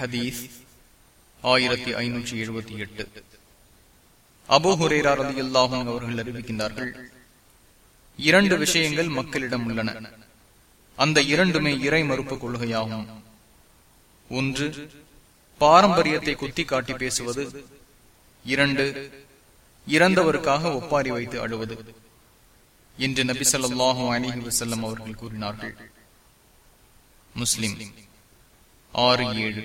ஹதீஸ் ஆயிரத்தி ஐநூற்றி எழுபத்தி எட்டு. அபோ ஹுரேரா ரதி அல்லாஹும் அவர்கள் அறிவிக்கின்றார்கள் இரண்டு விஷயங்கள் மக்களிடம் உள்ளன. அந்த இரண்டுமே இறை மறுப்பு கொள்கையாகும். ஒன்று பாரம்பரியத்தை குத்தி காட்டி பேசுவது. இரண்டு இறந்தவருக்காக ஒப்பாரி வைத்து அழுவது என்று நபி சொல்லாஹு அலிஹி வசல்லம் அவர்கள் கூறினார்கள். முஸ்லிம் ஆறு ஏழு.